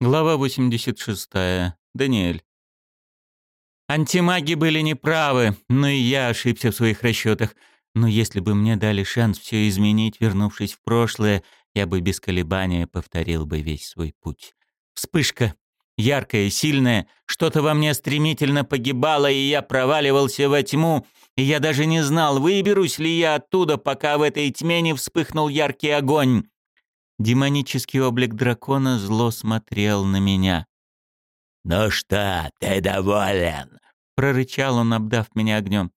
Глава 86. Даниэль. Антимаги были неправы, но и я ошибся в своих расчетах. Но если бы мне дали шанс все изменить, вернувшись в прошлое, я бы без колебания повторил бы весь свой путь. Вспышка. Яркая, сильная. Что-то во мне стремительно погибало, и я проваливался во тьму. И я даже не знал, выберусь ли я оттуда, пока в этой тьме не вспыхнул яркий огонь. Демонический облик дракона зло смотрел на меня. «Ну что, ты доволен?» — прорычал он, обдав меня огнем.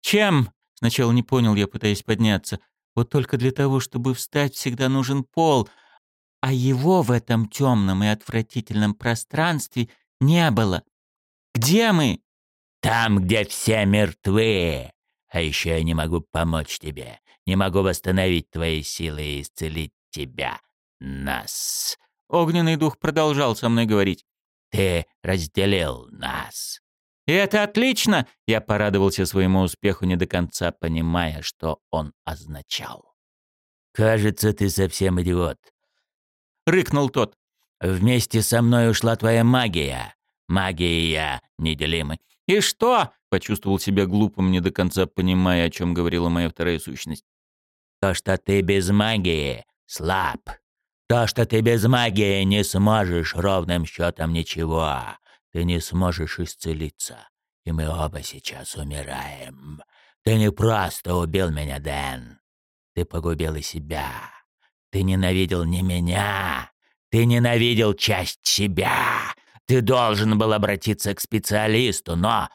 «Чем?» — сначала не понял я, пытаясь подняться. «Вот только для того, чтобы встать, всегда нужен пол, а его в этом темном и отвратительном пространстве не было. Где мы?» «Там, где все мертвы. А еще я не могу помочь тебе, не могу восстановить твои силы и исцелить тебя, нас. Огненный дух продолжал со мной говорить. Ты разделил нас. И это отлично! Я порадовался своему успеху, не до конца понимая, что он означал. Кажется, ты совсем идиот. Рыкнул тот. Вместе со мной ушла твоя магия. Магия и я неделимы. И что? Почувствовал себя глупым, не до конца понимая, о чем говорила моя вторая сущность. То, что ты без магии, слаб. То, что ты без магии не сможешь ровным счетом ничего. Ты не сможешь исцелиться. И мы оба сейчас умираем. Ты не просто убил меня, Дэн. Ты погубил и себя. Ты ненавидел не меня. Ты ненавидел часть себя. Ты должен был обратиться к специалисту, но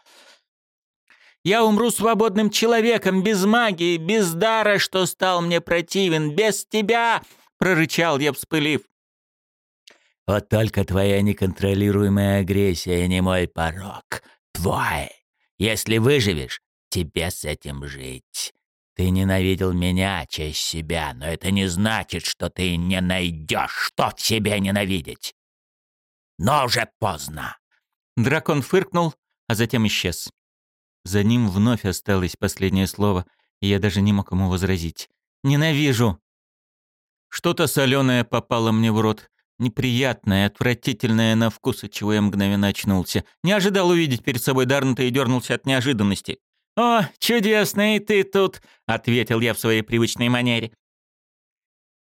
я умру свободным человеком, без магии, без дара, что стал мне противен, без тебя!» — прорычал я, вспылив. «Вот только твоя неконтролируемая агрессия не мой порог. Твой. Если выживешь, тебе с этим жить. Ты ненавидел меня, честь себя, но это не значит, что ты не найдешь, что в себе ненавидеть. Но уже поздно!» Дракон фыркнул, а затем исчез. За ним вновь осталось последнее слово, и я даже не мог ему возразить. «Ненавижу!» Что-то соленое попало мне в рот. Неприятное, отвратительное на вкус, от чего я мгновенно очнулся. Не ожидал увидеть перед собой Дарнта и дернулся от неожиданности. «О, чудесный и ты тут!» — ответил я в своей привычной манере.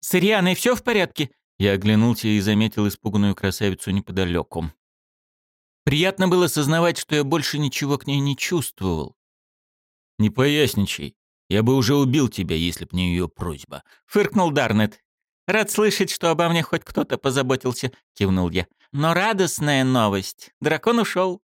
«С Рианой все в порядке?» Я оглянулся и заметил испуганную красавицу неподалеку. Приятно было сознавать, что я больше ничего к ней не чувствовал. «Не поясничай. Я бы уже убил тебя, если б не ее просьба», — фыркнул Дарнет. «Рад слышать, что обо мне хоть кто-то позаботился», — кивнул я. «Но радостная новость. Дракон ушел.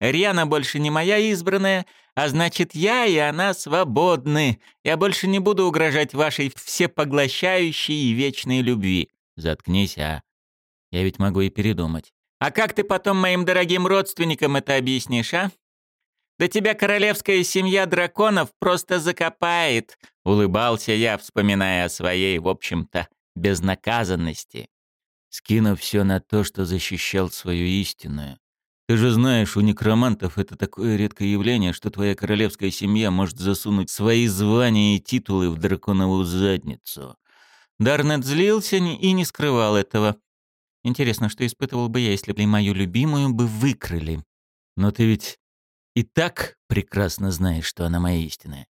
Риана больше не моя избранная, а значит, я и она свободны. Я больше не буду угрожать вашей всепоглощающей и вечной любви». «Заткнись, а. Я ведь могу и передумать». А как ты потом моим дорогим родственникам это объяснишь, а? Да тебя королевская семья драконов просто закопает, улыбался я, вспоминая о своей, в общем-то, безнаказанности. Скинув все на то, что защищал свою истинную. Ты же знаешь, у некромантов это такое редкое явление, что твоя королевская семья может засунуть свои звания и титулы в драконовую задницу. Дарнет злился и не скрывал этого. Интересно, что испытывал бы я, если бы мою любимую бы выкрали. Но ты ведь и так прекрасно знаешь, что она моя истинная.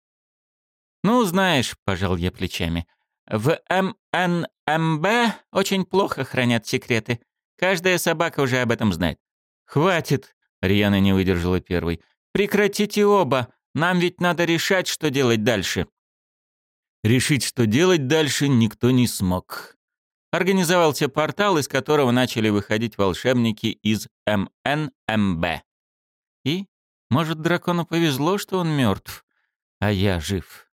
Ну, знаешь, пожал я плечами. В МНМБ очень плохо хранят секреты. Каждая собака уже об этом знает. Хватит, Риана не выдержала первой. Прекратите оба. Нам ведь надо решать, что делать дальше. Решить, что делать дальше, никто не смог организовался портал, из которого начали выходить волшебники из МНМБ. И, может, дракону повезло, что он мертв, а я жив.